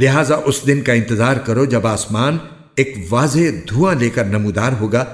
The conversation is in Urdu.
لہذا اس دن کا انتظار کرو جب آسمان ایک واضح دھواں لے کر نمودار ہوگا